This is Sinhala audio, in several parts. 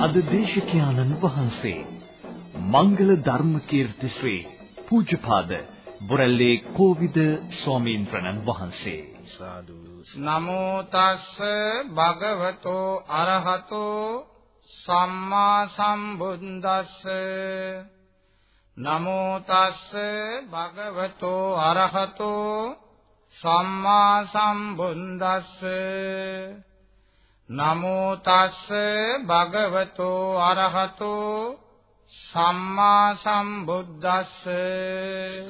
අද දේශකයාණන් වහන්සේ මංගල ධර්ම කීර්ති ශ්‍රී පූජ්‍යපාද බොරැල්ලේ කෝවිද ස්වාමීන් වහන්සේ. සාදු. නමෝ තස්ස භගවතෝ අරහතෝ සම්මා සම්බුද්දස්ස. නමෝ තස්ස භගවතෝ අරහතෝ සම්මා සම්බුද්දස්ස. නමෝ තස්ස භගවතෝ අරහතෝ සම්මා සම්බුද්දස්ස.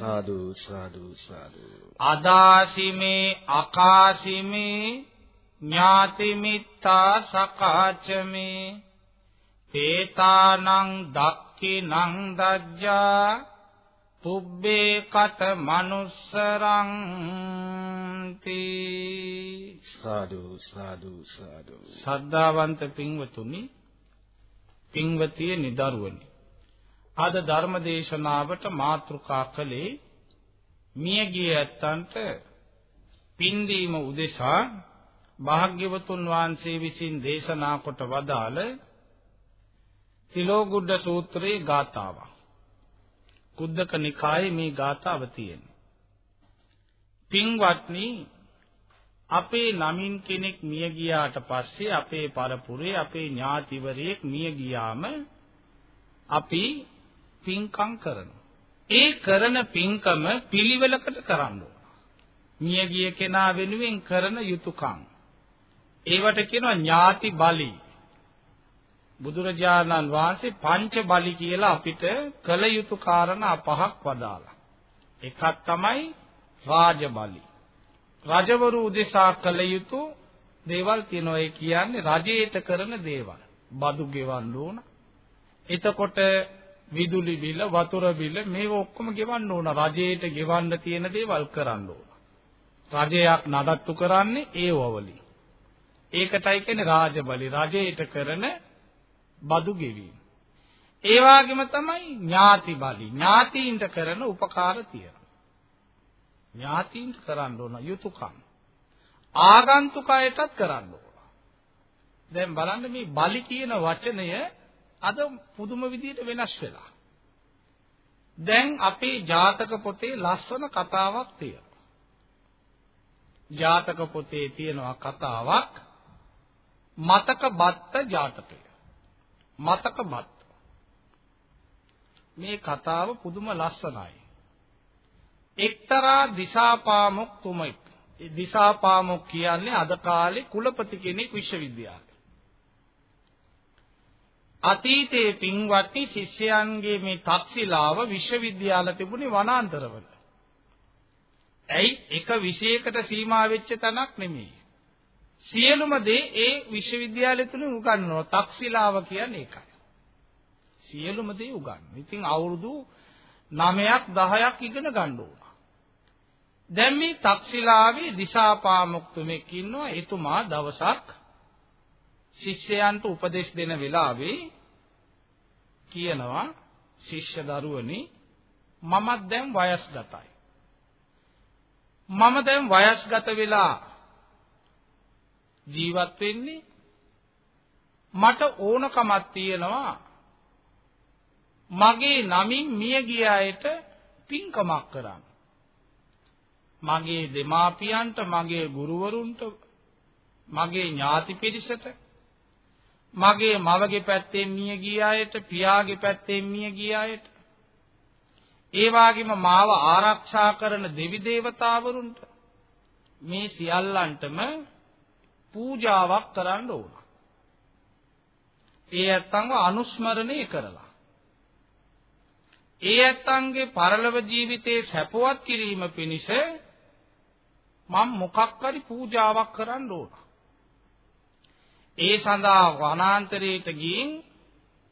සාදු සාදු සාදු. අදාසිමේ අකාසිමේ ඥාතිමිත්තා සකාචමේ. තේතානං දක්ඛිනං දජ්ජා පුබ්බේ කත මනුස්සරං තී සාදු සාදු සාදු සද්ධාවන්ත පින්වතුනි පින්වතිය නිදරුවනි අද ධර්ම දේශනාවට මාතෘකා කළේ මියගිය ඇත්තන්ට පින්දීම උදෙසා භාග්‍යවතුන් වහන්සේ විසින් දේශනා කොට වදාළ තිලෝගුඩ සූත්‍රයේ ගාථාවක්. කුද්දක නිකායේ මේ ගාථාව තියෙනවා. පින්වත්නි අපේ නමින් කෙනෙක් මිය ගියාට පස්සේ අපේ පරපුරේ අපේ ඥාතිවරයෙක් මිය ගියාම අපි පින්කම් කරනවා. ඒ කරන පින්කම පිළිවෙලකට කරන්න ඕන. මිය ගිය කෙනා වෙනුවෙන් කරන යුතුයකම්. ඒවට කියනවා ඥාති බලි. බුදුරජාණන් වහන්සේ පංච බලි කියලා අපිට කළ යුතු කාරණා පහක් වදාලා. එකක් තමයි රාජ බලි. රජවරු උදෙසා කළ යුතු දේවල් තියෙනවා ඒ කියන්නේ රජයට කරන දේවල්. බදු ගෙවන්න ඕන. එතකොට විදුලි බිල, වතුර බිල මේව ඔක්කොම ගෙවන්න ඕන. රජයට ගෙවන්න තියෙන දේවල් කරන්න ඕන. රජයක් නඩත්තු කරන්නේ ඒව වලින්. ඒකටයි කියන්නේ රාජබලි. රජයට කරන බදු ගෙවීම. ඒ වගේම තමයි ඥාති බලි. ඥාතීන්ට කරන උපකාර තියෙනවා. ඥාතීන්ට කරන්න ඕන යුතුයකම්. ආගන්තුකයටත් කරන්න ඕන. දැන් බලන්න මේ බලි කියන වචනය අද පුදුම විදිහට වෙනස් වෙලා. දැන් අපේ ජාතක පොතේ ලස්සන කතාවක් තියෙනවා. ජාතක පොතේ තියෙනවා කතාවක් මතක බත්ත ජාතකය. මතක බත්ත. මේ කතාව පුදුම ලස්සනයි. එක්තරා දිසාපාමොක් තුමෙක්. දිසාපාමොක් කියන්නේ අද කාලේ කුලපති කෙනෙක් විශ්වවිද්‍යාලේ. අතීතයේ පින්වත්නි ශිෂ්‍යයන්ගේ මේ තක්ෂිලාව විශ්වවිද්‍යාල තිබුණේ වනාන්තරවල. ඇයි එක විෂයකට සීමා වෙච්ච තැනක් නෙමෙයි. සියලුම දේ ඒ විශ්වවිද්‍යාලය තුල උගන්වනවා. තක්ෂිලාව කියන්නේ ඒකයි. සියලුම දේ උගන්වනවා. ඉතින් අවුරුදු 9ක් 10ක් ඉගෙන ගන්න ඕන. දැන් මේ තක්ෂිලාවේ දිසාපාමුක්තුමෙක් ඉන්නවා. එතුමා දවසක් ශිෂ්‍යයන්ට උපදෙස් දෙන වෙලාවේ කියනවා ශිෂ්‍ය දරුවනි මමත් දැන් වයස්ගතයි. මම දැන් වයස්ගත වෙලා ජීවත් වෙන්නේ මට ඕනකමක් තියෙනවා මගේ නමින් මිය ගිය අයට පින්කමක් කරන්න. මගේ දෙමාපියන්ට, මගේ ගුරුවරුන්ට, මගේ ඥාති පිරිසට මගේ මවගේ පැත්තෙන් මිය ගිය අයට, පියාගේ පැත්තෙන් මිය ගිය අයට, ඒ වගේම මාව ආරක්ෂා කරන දෙවි දේවතාවරුන්ට මේ සියල්ලන්ටම පූජාවක් කරන්න ඕන. ඒ ඇත්තන්ව අනුස්මරණය කරලා. ඒ ඇත්තන්ගේ පරලොව ජීවිතේ සැපවත් කිරීම පිණිස මම මොකක් හරි පූජාවක් කරන්න ඕන. ඒ සඳහා වනාන්තරයට ගිහින්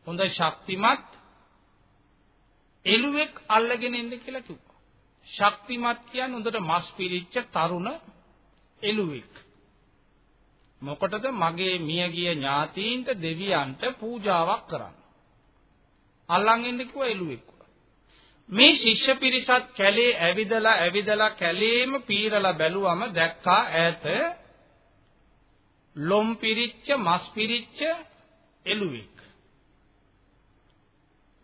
හොඳ ශක්තිමත් එළුවෙක් අල්ලගෙන එන්න කියලා කිව්වා. ශක්තිමත් කියන්නේ හොඳට මස් පිරිච්ච තරුණ එළුවෙක්. මොකටද මගේ මියගිය ඥාතීන්ට දෙවියන්ට පූජාවක් කරන්න. අල්ලන් එන්න කිව්වා එළුවෙක්. මේ ශිෂ්‍ය පිරිසත් කැලේ ඇවිදලා ඇවිදලා කැලේම පීරලා බැලුවම දැක්කා ඈත ලොම් පිරිච්ච මස් පිරිච්ච එළුවෙක්.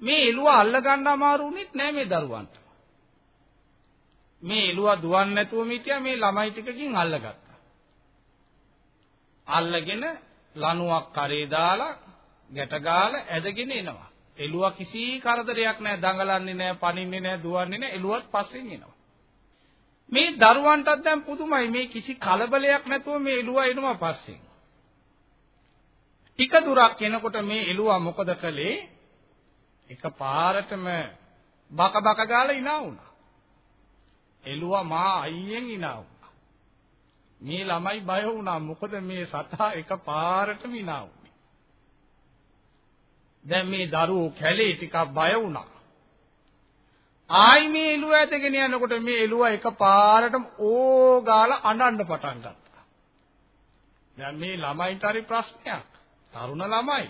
මේ එළුව අල්ල ගන්න අමාරු වුණෙත් නෑ මේ දරුවන්ට. මේ එළුව දුවන්නේ නැතුව මිටියා මේ ළමයි ටිකකින් අල්ලගත්තා. අල්ලගෙන ලණුවක් කරේ දාලා ගැට ගාලා ඇදගෙන එනවා. එළුව කිසි කරදරයක් නැහැ දඟලන්නේ නැහැ පනින්නේ නැහැ දුවන්නේ නැහැ එළුවත් පස්සෙන් එනවා. මේ දරුවන්ටත් දැන් පුදුමයි මේ කිසි කලබලයක් නැතුව මේ එළුව එනවා පස්සෙන්. ටික දුරක් එනකොට මේ එළුවා මොකද කළේ? එක පාරටම බක බක ගාලා ඉනා වුණා. එළුවා මා අයියෙන් ඉනා වුණා. මේ ළමයි බය වුණා මොකද මේ සතා එක පාරටම ඉනා වුණේ. දැන් මේ දරුවෝ කැලේ ටිකක් බය වුණා. ආයි මේ එළුව ඇදගෙන යනකොට මේ එළුව එක පාරටම ඕ ගාලා අඬන්න පටන් ගත්තා. දැන් මේ ළමයින්ට හරි ප්‍රශ්නයක්. තරුණ ළමයි.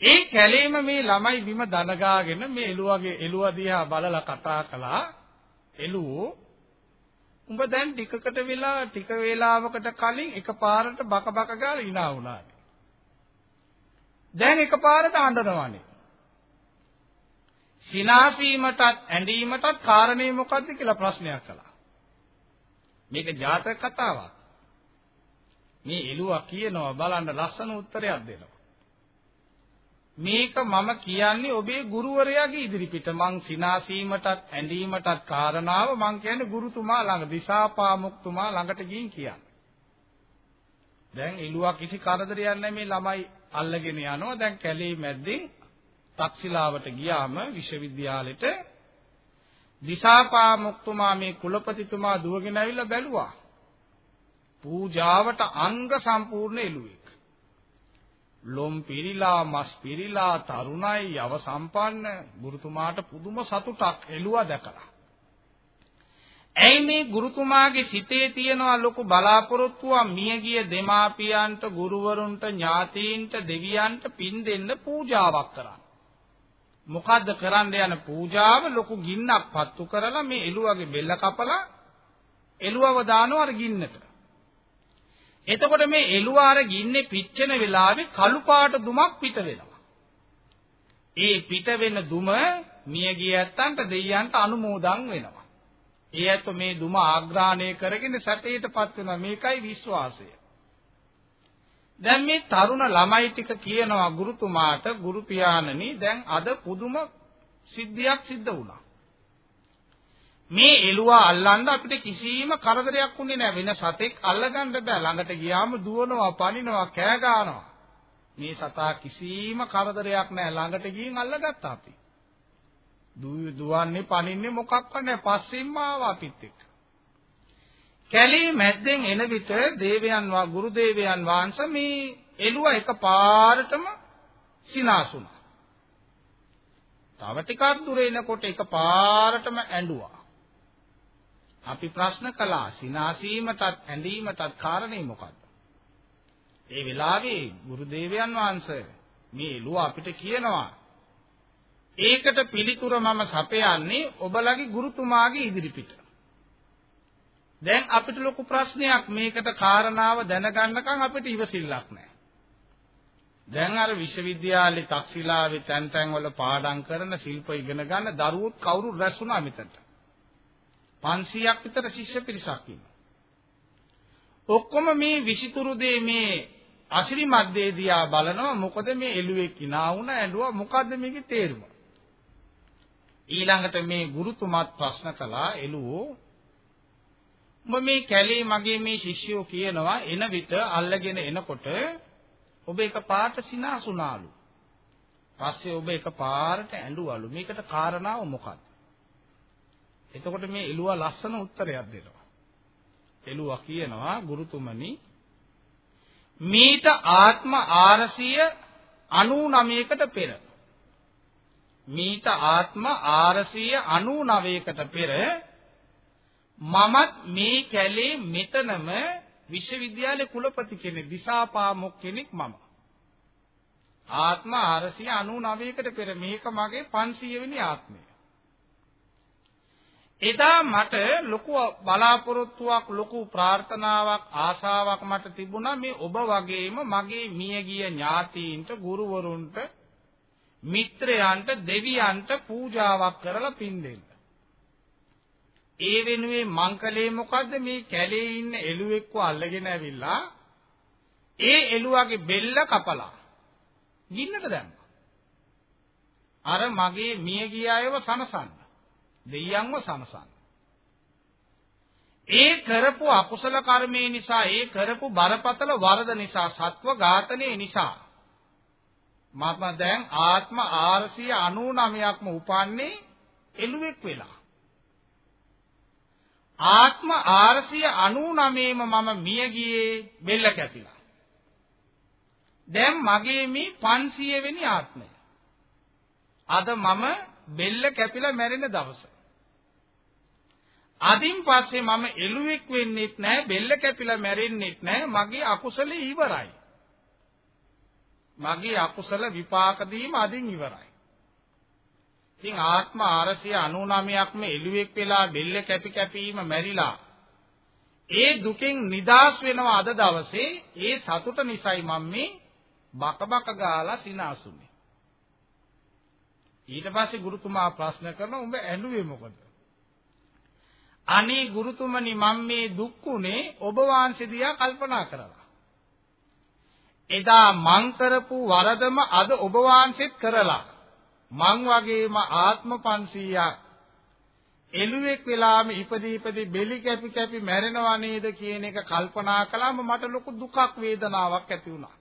ඒ කැලේම මේ ළමයි බිම දනගාගෙන මේ එළුවගේ එළුව දිහා බලලා කතා කළා. එළුවෝ උඹ දැන් ටිකකට වෙලා ටික වේලාවකට කලින් එකපාරට බක බක ගාලා ඉනා වුණානේ. දැන් එකපාරට අඬනවානේ. සිනාසීමටත් ඇඬීමටත් කාරණේ මොකද්ද කියලා ප්‍රශ්නයක් කළා. මේක ජාතක කතාවක්. මේ එළුවා කියනවා බලන්න ලස්සන උත්තරයක් දෙනවා. මේක මම කියන්නේ ඔබේ ගුරුවරයාගේ ඉදිරිපිට මං සිනාසීමටත් ඇඳීමටත් කාරණාව මං කියන්නේ ගුරුතුමා ළඟ දිසාපාමුක්තුමා ළඟට ගිහින් කියන්නේ. දැන් එළුවා කිසි කරදරයක් නැහැ මේ ළමයි අල්ලගෙන යනවා දැන් කැලේ මැද්දෙන් තක්ෂිලාවට ගියාම විශ්වවිද්‍යාලෙට දිසාපාමුක්තුමා මේ කුලපතිතුමා දුවගෙන ඇවිල්ලා බැලුවා. පූජාවට අංග සම්පූර්ණ එළුවෙක්. ලොම් පිරීලා මස් පිරීලා තරුණයි යව සම්පන්න ගුරුතුමාට පුදුම සතුටක් එළුවා දැකලා. ඇයි මේ ගුරුතුමාගේ සිතේ තියනවා ලොකු බලාපොරොත්තුවක් මියගිය දෙමාපියන්ට ගුරුවරුන්ට ඥාතීන්ට දෙවියන්ට පින් දෙන්න පූජාවක් කරන්න. මොකද්ද කරන්න යන පූජාව ලොකු ගින්නක් පත්තු කරලා මේ එළුවගේ බෙල්ල කපලා එළුවව දානවා අර ගින්නට. එතකොට මේ එළුවාර ගින්නේ පිච්චෙන වෙලාවේ කළු පාට දුමක් පිට වෙනවා. ඒ පිට වෙන දුම මියගිය ඇත්තන්ට දෙයයන්ට අනුමෝදන් වෙනවා. ඒ ඇත්ත මේ දුම ආග්‍රහණය කරගෙන සැපයටපත් වෙනවා. මේකයි විශ්වාසය. දැන් මේ තරුණ ළමයි ටික කියනවා ගුරුතුමාට ගුරු පියාණනි දැන් අද පුදුම සිද්ධියක් සිද්ධ වුණා. මේ එළුවා අල්ලන්න අපිට කිසිම කරදරයක් වුණේ නැහැ වෙන සතෙක් අල්ලගන්න බෑ ළඟට ගියාම දුවනවා පනිනවා කෑ ගන්නවා මේ සතා කිසිම කරදරයක් නැහැ ළඟට ගිහින් අල්ලගත්තා අපි දුවන්නේ පනින්නේ මොකක්වත් නැහැ. පස්සෙන්ම ආවා අපිත් එක්ක. කැලේ මැද්දෙන් එන විට දේවයන් වා ගුරු දේවයන් වහන්සේ මේ එළුවා එකපාරටම සිනාසුණා. තව ටිකක් දුර එනකොට එකපාරටම ඇඬුවා. අපි ප්‍රශ්න කළා සිනාසීමටත් ඇඳීමටත් කාරණේ මොකද්ද? ඒ වෙලාවේ ගුරු දේවයන් වහන්සේ මේ එළුව අපිට කියනවා ඒකට පිළිතුර මම සපයන්නේ ඔබලගේ ගුරුතුමාගේ ඉදිරිපිට. දැන් අපිට ලොකු ප්‍රශ්නයක් මේකට කාරණාව දැනගන්නකම් අපිට ඉවසිල්ලක් නැහැ. දැන් අර විශ්වවිද්‍යාලේ තක්ෂිලාවේ තැන් තැන් වල පාඩම් කරන ශිල්ප ඉගෙන ගන්න දරුවොත් කවුරු රැස් වුණා මෙතනට. 500ක් විතර ශිෂ්‍ය පිරිසක් ඉන්නවා. ඔක්කොම මේ විසිතුරු දේ මේ අසිරිමත් දේ දිහා බලනවා මොකද මේ එළුවෙක් කිනා වුණා ඇඬුවා මොකද්ද මේකේ තේරුම ඊළඟට මේ ගුරුතුමාත් ප්‍රශ්න කළා එළුවෝ ඔබ මේ කැලේ මගේ මේ ශිෂ්‍යෝ කියනවා එන විට අල්ලගෙන එනකොට ඔබ එක පාට සිනාසුනාලු. පස්සේ ඔබ එක පාරට ඇඬුවලු. මේකට කාරණාව මොකක්ද? එතකොට මේ එළුවා ලස්සන උත්තරයක් දෙනවා. එළුවා කියනවා ගුරුතුමනි මීට ආත්ම 499කට පෙර මීට ආත්ම 499කට පෙර මමත් මේ කැලේ මෙතනම විශ්වවිද්‍යාලේ කුලපති කෙනෙක් දිසාපාමොක් කෙනෙක් මම. ආත්ම 499කට පෙර මේක මගේ 500 වෙනි ආත්මය. එදා මට ලොකු බලාපොරොත්තුවක් ලොකු ප්‍රාර්ථනාවක් ආශාවක් මට තිබුණා මේ ඔබ වගේම මගේ මියගිය ඥාතීන්ට ගුරුවරුන්ට මිත්‍රයන්ට දෙවියන්ට පූජාවක් කරලා පින් දෙන්න. ඒ වෙනුවේ මං කලේ මොකද්ද මේ කැලේ ඉන්න එළුවෙක්ව අල්ලගෙන ඇවිල්ලා ඒ එළුවාගේ බෙල්ල කපලා ගින්නට දැම්මා. අර මගේ මිය ගිය අයව සනසන්න. දෙයියන්ව සනසන්න. ඒ කරපු අකුසල කර්මයේ නිසා ඒ කරපු බරපතල වරද නිසා සත්ව ඝාතනයේ නිසා මම දැන් ආත්ම 499ක්ම උපන්නේ එළුවෙක් වෙලා. ආත්ම 499ම මම මිය ගියේ බෙල්ල කැපිලා. දැන් මගේ මේ 500 වෙනි ආත්මය. අද මම බෙල්ල කැපිලා මැරෙන දවස. අදින් පස්සේ මම එළුවෙක් වෙන්නෙත් නැහැ බෙල්ල කැපිලා මැරෙන්නෙත් නැහැ මගේ අකුසලේ ඉවරයි. මගේ අකුසල විපාක දීම අදින් ඉවරයි. ඉතින් ආත්ම 499ක්ම එළුවෙක් වෙලා බෙල්ල කැපි කැපීම මැරිලා ඒ දුකෙන් නිදාස් වෙනවා අද දවසේ ඒ සතුට නිසායි මම මේ බක බක ගාලා සිනාසුනේ. ඊට පස්සේ ගුරුතුමා ප්‍රශ්න කරනවා උඹ ඇඬුවේ මොකද? අනේ ගුරුතුමනි මම මේ දුක්ුනේ ඔබ වහන්සේ දිහා කල්පනා කරලා. එදා මං කරපු වරදම අද ඔබ වහන්සේත් කරලා මං වගේම ආත්ම 500ක් එළුවෙක් වෙලාම ඉපදී ඉපදී බෙලි කැපි කැපි මැරෙනවා නේද කියන එක කල්පනා කළාම මට ලොකු දුකක් වේදනාවක් ඇති වුණා.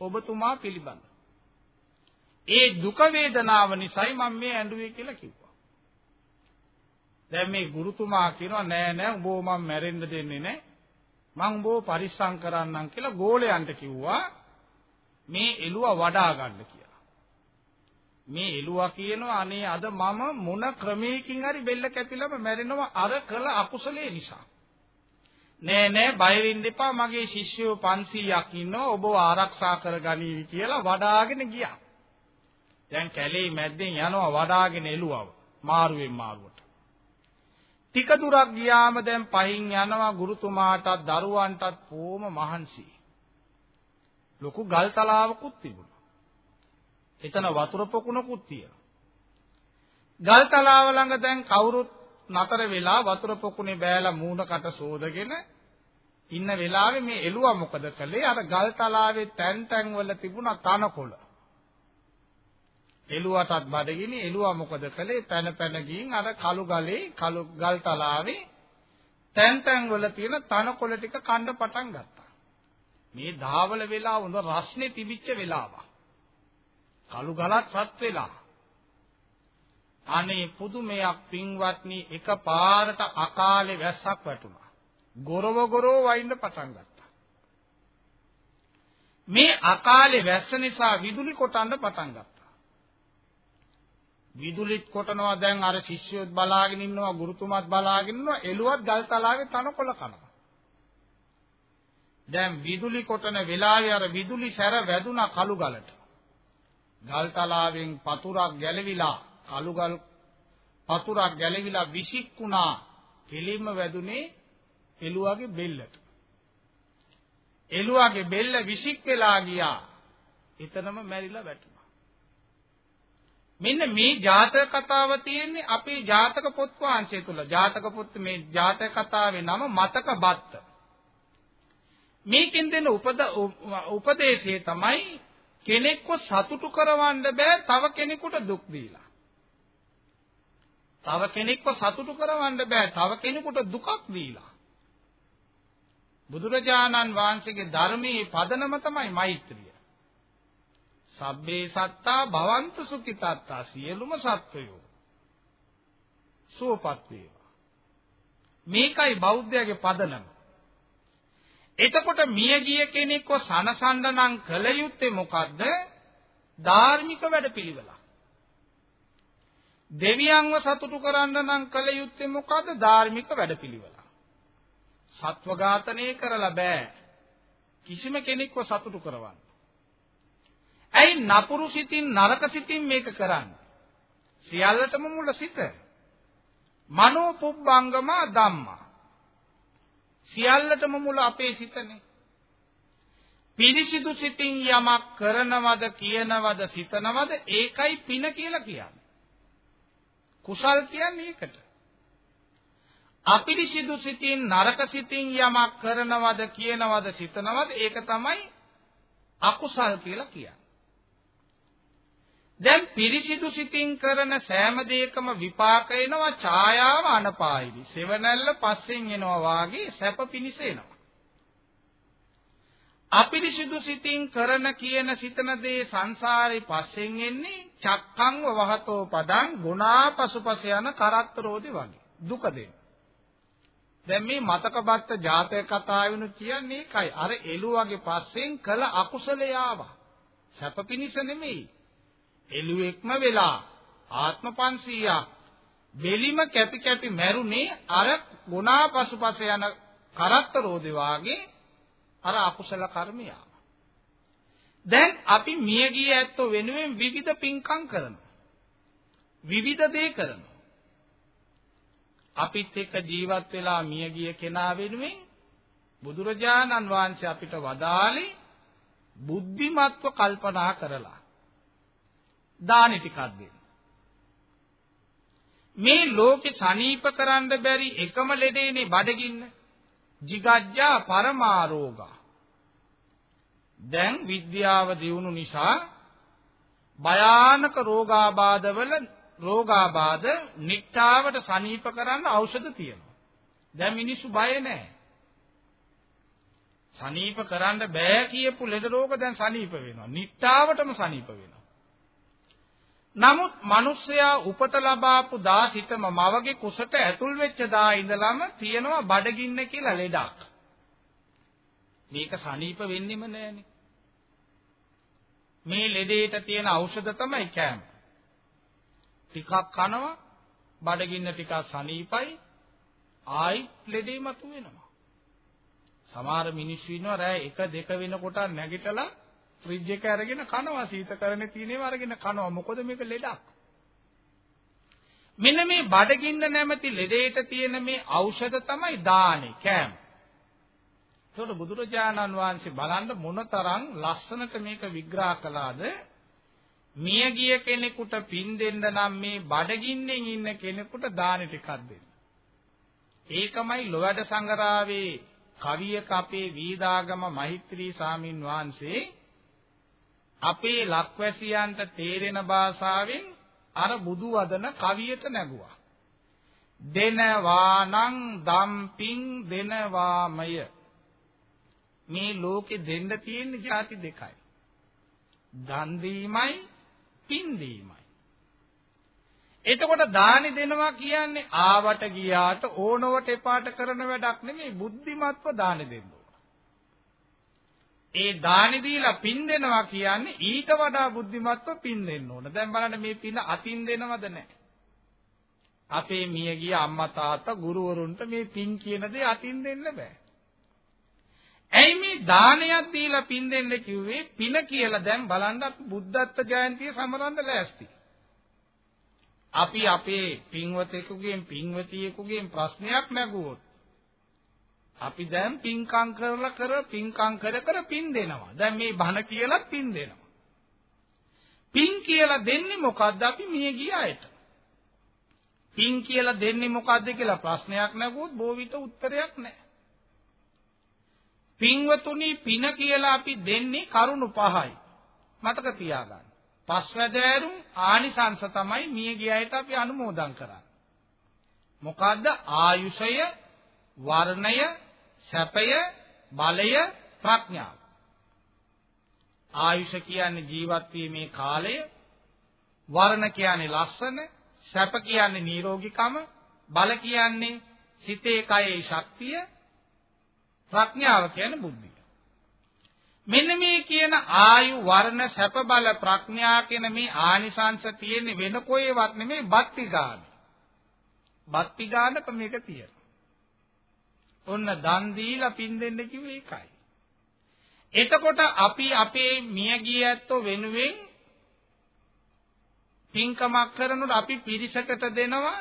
ඔබතුමා පිළිබඳ. ඒ දුක වේදනාව නිසායි මම මේ ඇඬුවේ කියලා කිව්වා. දැන් මේ ගුරුතුමා කියනවා නෑ නෑ උඹව මම මැරෙන්න දෙන්නේ නෑ. මං උඹව පරිස්සම් කරන්නම් කියලා ගෝලයන්ට කිව්වා මේ එළුව වඩා ගන්න කියලා. මේ එළුවා කියනවා අනේ අද මම මොන ක්‍රමයකින් හරි බෙල්ල කැපිලම මැරෙනවා අර කළ අකුසලයේ නිසා. නෑ නෑ බය වෙන්න එපා මගේ ශිෂ්‍යයෝ 500ක් ඉන්නවා ඔබව ආරක්ෂා කරගනීවි කියලා වඩාගෙන ගියා. දැන් කැලේ මැද්දෙන් යනවා වඩාගෙන එළුවව මාරුවෙන් මාරුවට. ටික දුරක් ගියාම දැන් පහින් යනවා ගුරුතුමාටත් දරුවන්ටත් බොහොම මහන්සි. ලොකු ගල් තලාවකුත් තිබුණා. එතන වතුර පොකුණකුත් තියෙනවා. ගල් තලාව ළඟ දැන් කවුරුත් නතර වෙලා වතුර පොකුණේ බෑලා මූණකට සෝදගෙන ඉන්න වෙලාවේ මේ එළුවා මොකද කළේ? අර ගල් තලාවේ තැන් තැන් වල තිබුණ තනකොළ. එළුවටත් බඩගිනි එළුවා මොකද කළේ? පැන පැන ගින් අර කළු ගලේ කළු ගල් තලාවේ තැන් තැන් වල තියෙන තනකොළ ටික කන්න පටන් ගත්තා. මේ ධාවල වෙලා හොඳ රස්නේ තිබිච්ච වෙලාවක්. කළු ගලත් රත් වෙලා අනේ පුදුමයක් පින්වත්නි එකපාරට අකාලේ වැස්සක් වැටුණා. ගොරව ගොරව වයින්න පටන් ගත්තා. මේ අකාලේ වැස්ස නිසා විදුලි කොටන්න පටන් ගත්තා. විදුලිත් කොටනවා දැන් අර ශිෂ්‍යයොත් බලාගෙන ඉන්නවා ගුරුතුමාත් බලාගෙන ඉන්නවා එළුවත් ගල් තලාවේ තනකොළ කනවා. දැන් විදුලි කොටන වෙලාවේ අර විදුලි සැර වැදුනා කළු ගලට. ගල් තලාවෙන් පතුරක් ගැලවිලා කළුගල් පතුරක් ගැලවිලා විසික්ුණා කෙලින්ම වැදුනේ එළුවාගේ බෙල්ලට. එළුවාගේ බෙල්ල විසික් වෙලා ගියා. එතනම මැරිලා වැටුණා. මෙන්න මේ ජාතක කතාව තියෙන්නේ අපේ ජාතක පොත් වංශය තුල. ජාතක පොත් මේ ජාතක කතාවේ නම මතක බත්ත. මේකෙන් දෙන උපද උපදේශය තමයි කෙනෙක්ව සතුටු කරවන්න බෑ තව කෙනෙකුට දුක් දීලා. තව කෙනෙක්ව සතුටු කරවන්න බෑ. තව කෙනෙකුට දුකක් දීලා. බුදුරජාණන් වහන්සේගේ ධර්මයේ පදනම තමයි මෛත්‍රිය. සබ්බේ සත්තා භවන්තු සුඛිතත්තා සියලුම සත්වයෝ සුවපත් වේවා. මේකයි බෞද්ධයාගේ පදනම. එතකොට මිය ගිය කෙනෙක්ව සනසන්න නම් කල යුත්තේ මොකද්ද? ධාර්මික වැඩපිළිවෙලක්. දෙවියන්ව සතුටු කරන්න නම් කල යුත්තේ මොකද්ද? ධාර්මික වැඩපිළිවෙල. සත්ව ඝාතනය කරලා බෑ. කිසිම කෙනෙක්ව සතුටු කරවන්න. ඇයි නපුරු සිතින් නරක සිතින් මේක කරන්නේ? සියල්ලටම මුල සිත. මනෝ පුබ්බංගම ධම්මා. සියල්ලටම මුල අපේ සිතනේ. පිරිසිදු සිතින් යමක් කරනවද කියනවද සිතනවද ඒකයි පින කියලා කියන්නේ. කුසල් කියන්නේ ඒකට. අපිරිසිදු සිතින් නරක සිතින් යමක් කරනවද කියනවද සිතනවද ඒක තමයි අකුසල් කියලා කියන්නේ. දැන් පිරිසිදු සිතින් කරන සෑම දෙයකම විපාක එනවා ඡායාව අනපායිවි. සෙවණැල්ල පස්සෙන් එනවා වාගේ සැප පිනිස එනවා. අපිරිසිදු සිතින් කරන කියන සිතන දේ සංසාරේ පස්සෙන් එන්නේ චක්ඛංව වහතෝ පදං ගුණා පසුපස යන කරත්තරෝදි වගේ දුක දෙන. දැන් මේ මතකබත්ත ජාතක කතාවෙනු කියන්නේ ඒකයි. අර එළුවගේ පස්සෙන් කළ අකුසලය ආවා. සැප පිනිස නෙමෙයි. එළුවෙක්ම වෙලා ආත්ම 500ක් බෙලිම කැපි කැපි මැරුණේ අර ගුණා පසුපස යන කරත්තරෝදි වාගේ අර අකුසල කර්මය දැන් අපි මිය ගිය ඇත්තෝ වෙනුවෙන් විවිධ පින්කම් කරනවා. විවිධ දේ කරනවා. අපිත් එක්ක ජීවත් වෙලා මිය ගිය කෙනා වෙනුවෙන් බුදුරජාණන් වහන්සේ අපිට වදාළේ බුද්ධිමත්ව කල්පනා කරලා දානි ටිකක් දෙන්න. මේ ලෝකේ සනීප කරන්න බැරි එකම ලෙඩේනේ බඩගින්න. jigajja paramaroga. දැන් විද්‍යාව දියුණු නිසා භයානක රෝගාබාධවල රෝගාබාධ නිට්ටාවට සනීප කරන්න ඖෂධ තියෙනවා. දැන් මිනිස්සු බය නැහැ. සනීප කරන්න බෑ කියපු ලෙඩ රෝග දැන් සනීප වෙනවා. නිට්ටාවටම සනීප වෙනවා. නමුත් මිනිස්සයා උපත ලබාපු දා සිටම මවගේ කුසට ඇතුල් වෙච්ච දා ඉඳලම තියෙනවා බඩගින්න කියලා ලෙඩක්. මේක සනීප වෙන්නෙම නෑනේ. මේ ලෙඩේට තියෙන ඖෂධ තමයි කෑම. ටිකක් කනවා බඩගින්න ටිකක් සනීපයි ආයි ලෙඩේ මතුවෙනවා. සමහර මිනිස්සු ඉන්නවා රෑ 1 2 වෙනකොට නැගිටලා ෆ්‍රිජ් එක අරගෙන කනවා සීතකරණේ තියෙනව අරගෙන කනවා. මොකද මේක ලෙඩක්. මෙන්න මේ බඩගින්න නැමැති ලෙඩේට තියෙන මේ ඖෂධ තමයි දානේ කෑම. ඒකට බුදුරජාණන් වහන්සේ බලන්න මොනතරම් ලස්සනට මේක විග්‍රහ කළාද? මිය ගිය කෙනෙකුට පින් දෙන්න නම් මේ බඩගින්නෙන් ඉන්න කෙනෙකුට දානේ ටිකක් දෙන්න. ඒකමයි ලොවැඩ සංගරාවේ කවියක අපේ වීදාගම මෛත්‍රී සාමින් වහන්සේ අපේ ලක්වැසියන්ට තේරෙන භාෂාවෙන් අර බුදු වදන කවියට නැගුවා. දෙනවානං දම්පින් දෙනවාමය. මේ ලෝකේ දෙන්න තියෙන જાති දෙකයි. දන් දීමයි පින් දීමයි. එතකොට දානි දෙනවා කියන්නේ ආවට ගියාට ඕනවට එපාට කරන වැඩක් නෙමෙයි බුද්ධිමත්ව දානි දෙන්න. ඒ දානි දීලා පින් දෙනවා කියන්නේ ඊට වඩා බුද්ධිමත්ව පින් දෙන්න ඕන. දැන් බලන්න මේ පින අතින් දෙනවද නැහැ. අපේ මිය ගිය අම්මා තාත්තා ගුරුවරුන්ට මේ පින් කියන දේ අතින් දෙන්න බෑ. ඇයි මේ දානයක් දීලා පින් දෙන්න කිව්වේ? පින කියලා දැන් බලන්න අපි බුද්ධත්ව ජයන්තිය සමරන්න ලෑස්ති. අපි අපේ පින්වතෙකුගෙන් පින්වතියෙකුගෙන් ප්‍රශ්නයක් නැගුවොත් අපි දැන් පින්කම් කරලා කර පින්කම් කර කර පින් දෙනවා. දැන් මේ බණ කියලා පින් දෙනවා. පින් කියලා දෙන්නේ මොකද්ද අපි මිය ගිය අයට? පින් කියලා දෙන්නේ මොකද්ද කියලා ප්‍රශ්නයක් නැගුවොත් බොවිත උත්තරයක් නැහැ. පින්වතුනි පින කියලා අපි දෙන්නේ කරුණු පහයි. මතක තියාගන්න. පස්වැදෑරුම් ආනිසංස තමයි මිය ගිය අයට අපි අනුමෝදන් කරන්නේ. මොකද්ද ආයුෂය, වර්ණය, සැපය, බලය, ප්‍රඥාව. ආයුෂ කියන්නේ ජීවත් වීමේ කාලය, වර්ණ කියන්නේ ලස්සන, සැප කියන්නේ නිරෝගීකම, බල කියන්නේ සිතේ කයේ ශක්තිය, ප්‍රඥාව කියන්නේ බුද්ධිය. මෙන්න මේ කියන ආයු වර්ණ සැප බල ප්‍රඥා කියන මේ ආනිසංශ තියෙන්නේ වෙන කොහෙවත් නෙමෙයි බක්ති ගාන. බක්ති ගානක මේක තියෙනවා. ඔන්න දන් දීලා පින් දෙන්න කිව්වේ ඒකයි. එතකොට අපි අපේ මියගිය ඇත්තෝ වෙනුවෙන් පින්කමක් කරනකොට අපි පිරිසකට දෙනවා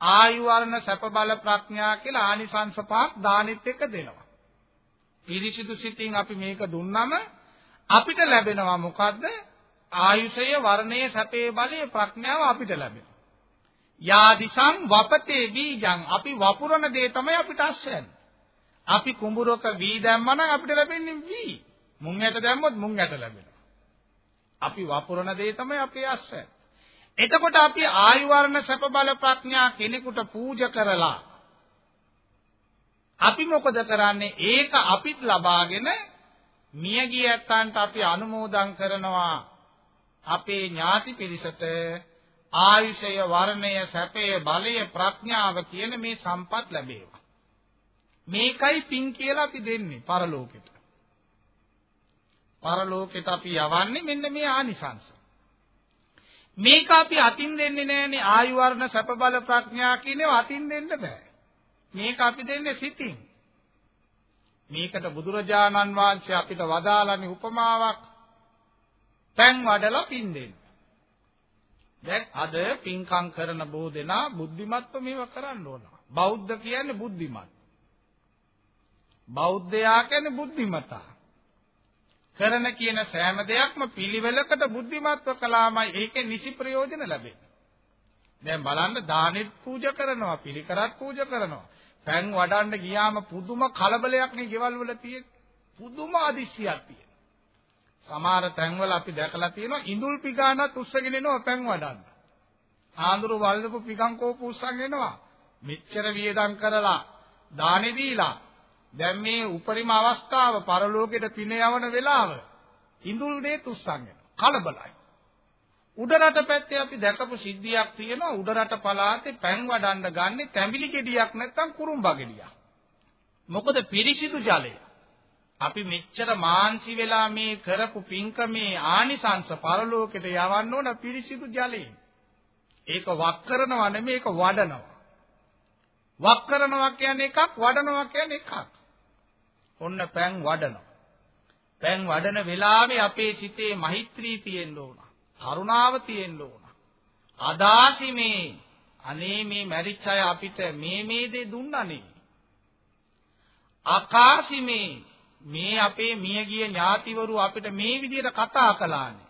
ආයු වර්ණ සැප බල ප්‍රඥා කියලා ආනිසංස පහක් දානෙත් එක දෙනවා. පිරිසිදු සිතින් අපි මේක දුන්නම අපිට ලැබෙනවා මොකද්ද? ආයුෂය, වර්ණය, සැපේ, බලය, ප්‍රඥාව අපිට ලැබෙනවා. යාදිසං වපතේ බීජං අපි වපුරන දේ තමයි අපිට අස්වැන්නේ. අපි කුඹුරක වී දැම්මම අපිට ලැබෙන්නේ වී. මුං ඇට දැම්මොත් මුං ඇට ලැබෙනවා. අපි වපුරන දේ තමයි අපේ අස්වැන්නේ. එතකොට අපි ආයු වර්ණ සැප බල ප්‍රඥා කෙනෙකුට පූජා කරලා අපි මොකද කරන්නේ? ඒක අපිත් ලබාගෙන මියගිය ඇත්තන්ට අපි අනුමෝදන් කරනවා අපේ ඥාති පිරිසට ආයුෂය වර්ණය සැපය බලය ප්‍රඥාව කියන මේ සම්පත් ලැබේවා. මේකයි පින් කියලා අපි දෙන්නේ පරලෝකෙට. පරලෝකෙට අපි යවන්නේ මෙන්න මේ ආනිසංස. මේක අපි අතින් දෙන්නේ නැහනේ ආයු වර්ණ සැප බල ප්‍රඥා කියනවා අතින් දෙන්න බෑ. මේක අපි දෙන්නේ සිතින්. මේකට බුදුරජාණන් වහන්සේ අපිට වදාළන්නේ උපමාවක්. පෑන් වඩලා පින් දෙන්න. දැන් අද පින්කම් කරන බොහෝ දෙනා බුද්ධිමත්ව මේව කරන්න ඕන. බෞද්ධ කියන්නේ බුද්ධිමත්. බෞද්ධයා කියන්නේ බුද්ධිමතා. කරන කියන සෑම දෙයක්ම පිළිවෙලකට බුද්ධිමත්ව කළාමයි ඒකේ නිසි ප්‍රයෝජන ලැබෙන්නේ. දැන් බලන්න දානෙත් පූජා කරනවා, පිළිකරත් පූජා කරනවා. පෑන් වඩන්න ගියාම පුදුම කලබලයක් නේ ගෙවල් වල තියෙන්නේ. පුදුම අදිශියක් තියෙනවා. සමහර තැන්වල අපි දැකලා තියෙනවා ඉඳුල් පිගානත් උස්සගෙන එනවා පැන් වඩන්න. ආඳුරු වල්දපු පිගම් කෝපු උස්සන් එනවා. මෙච්චර වියදම් කරලා දානෙ දීලා දැන් මේ උපරිම අවස්ථාව පරලෝකෙට පින යවන වෙලාව ඉඳුල් දෙත් උස්සන් කලබලයි. උඩරට පැත්තේ අපි දැකපු සිද්ධියක් තියෙනවා උඩරට පළාතේ පැන් වඩන්න ගන්නේ තැඹිලි ගෙඩියක් නැත්නම් කුරුම්බා ගෙඩියක්. මොකද පිරිසිදු ජලය. අපි මෙච්චර මාන්සි වෙලා මේ කරපු පින්කමේ ආනිසංස පරලෝකෙට යවන්න ඕන පිරිසිදු ජලයෙන්. ඒක වක් කරනවා නෙමෙයි ඒක වඩනවා. වක් කරනවා කියන්නේ එකක් වඩනවා කියන්නේ එකක්. ඔන්න පෑන් වඩනවා. පෑන් වඩන වෙලාවේ අපේ සිතේ මෛත්‍රී තියෙන්න ඕන. කරුණාව තියෙන්න ඕන. අදාසි මේ අනේ මේ මැරිච්ච අය අපිට මේ මේ දේ දුන්නනේ. ආකාශිමේ මේ මේ අපේ මියගිය ඥාතිවරු අපිට මේ විදිහට කතා කළානේ.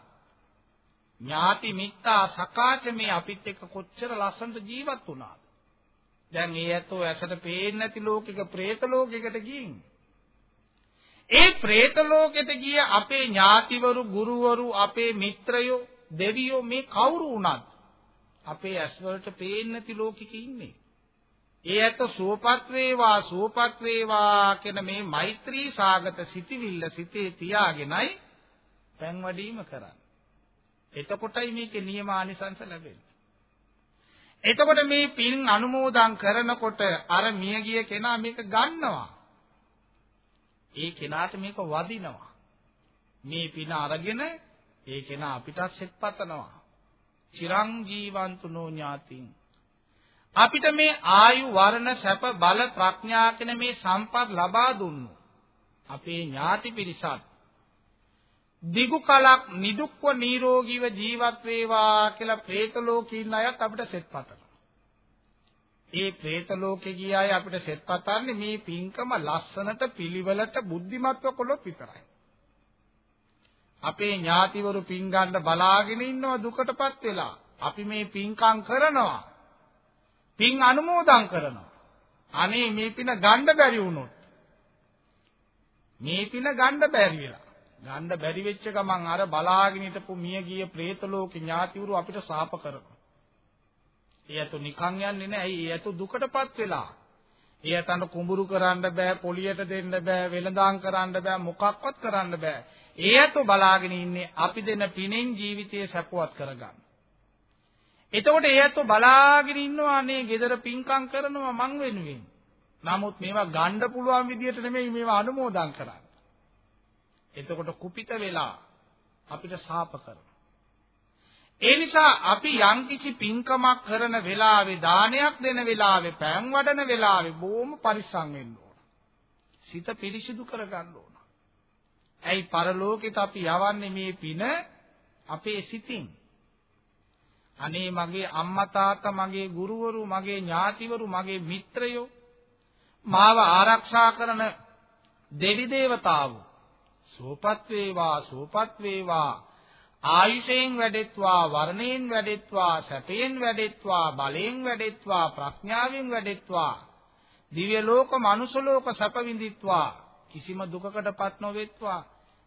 ඥාති මිත්තා සකාච මේ අපිත් එක්ක කොච්චර ලස්සනට ජීවත් වුණාද? දැන් ඒ ඇතෝ ඇසට පේන්නේ නැති ලෝකෙක പ്രേත ලෝකයකට ගිහින්. ඒ പ്രേත ලෝකෙට ගිය අපේ ඥාතිවරු, ගුරුවරු, අපේ මිත්‍රයෝ, දෙවියෝ මේ කවුරු වුණත් අපේ ඇස් වලට පේන්නේ නැති ලෝකෙක ඉන්නේ. ඒ ඇත්ත සුවපත් වේවා සුවපත් වේවා කියන මේ මෛත්‍රී සාගත සිටිවිල්ල සිතේ තියාගෙනයි පෑන් වඩීම කරන්නේ. එතකොටයි මේකේ නියමානිසංස ලැබෙන්නේ. එතකොට මේ පින් අනුමෝදන් කරනකොට අර මියගිය කෙනා මේක ගන්නවා. ඒ කෙනාට මේක වදිනවා. මේ පින අරගෙන ඒ කෙනා අපිටත් සෙත්පතනවා. චිරං ජීවන්තුනෝ ඥාතින් අපිට මේ ආයු වර්ණ සැප බල ප්‍රඥා කියන මේ සම්පත් ලබා දුන්නු අපේ ඥාති පිරිසත් දිගු කලක් නිදුක්ව නිරෝගීව ජීවත් වේවා කියලා പ്രേත ලෝකේ ඉන්න අයත් අපිට සෙත්පතනවා. ඒ പ്രേත ලෝකේ ගිය අය අපිට සෙත්පතන්නේ මේ පින්කම ලස්සනට පිළිවෙලට බුද්ධිමත්ව කළොත් විතරයි. අපේ ඥාතිවරු පින් ගන්න බලාගෙන ඉන්නවා දුකටපත් වෙලා. අපි මේ පින්කම් කරනවා. පින් අනුමෝදන් කරනවා. අනේ මේ පින ගන්න බැරි වුණොත් මේ පින ගන්න බැරි වෙලා. ගන්න බැරි වෙච්ච ගමන් අර බලාගෙන හිටපු මිය ගිය പ്രേත ලෝකේ ඥාතිවරු අපිට සාප කරනවා. ඒ ඇතු නිකන් යන්නේ නැහැ. ඒ ඇතු දුකටපත් වෙලා. ඒ ඇතන්ට කුඹුරු කරන්න බෑ, පොලියට දෙන්න බෑ, වෙළඳාම් කරන්න බෑ, මොකක්වත් කරන්න බෑ. ඒ ඇතු බලාගෙන ඉන්නේ අපි දෙන පිනෙන් ජීවිතය සැපවත් කරගන්න. එතකොට ඒ ඇත්තෝ බලාගෙන ඉන්නවා අනේ gedara පිංකම් කරනවා මං වෙනුවෙන්. නමුත් මේවා ගන්න පුළුවන් විදියට නෙමෙයි මේවා අනුමෝදන් කරන්නේ. එතකොට කුපිත වෙලා අපිට ශාප කරනවා. ඒ නිසා අපි යම්කිසි පින්කමක් කරන වෙලාවේ දානයක් දෙන වෙලාවේ පෑන් වඩන වෙලාවේ බොහොම පරිස්සම් වෙන්න ඕන. සිත පිරිසිදු කරගන්න ඕන. ඇයි පරලෝකෙට අපි යවන්නේ මේ පින අපේ සිතින්. අනේ මගේ අම්මා තාත්තා මගේ ගුරුවරු මගේ ඥාතිවරු මගේ මිත්‍රයෝ මාව ආරක්ෂා කරන දෙවි දේවතාවෝ සෝපත් වේවා සෝපත් වේවා. ආයුෂයෙන් වැඩෙත්වා වර්ණයෙන් වැඩෙත්වා සැපයෙන් වැඩෙත්වා බලයෙන් වැඩෙත්වා ප්‍රඥාවෙන් වැඩෙත්වා. දිව්‍ය ලෝක මනුෂ්‍ය ලෝක සැප විඳිත්වා. කිසිම දුකකටපත් නොවෙත්වා.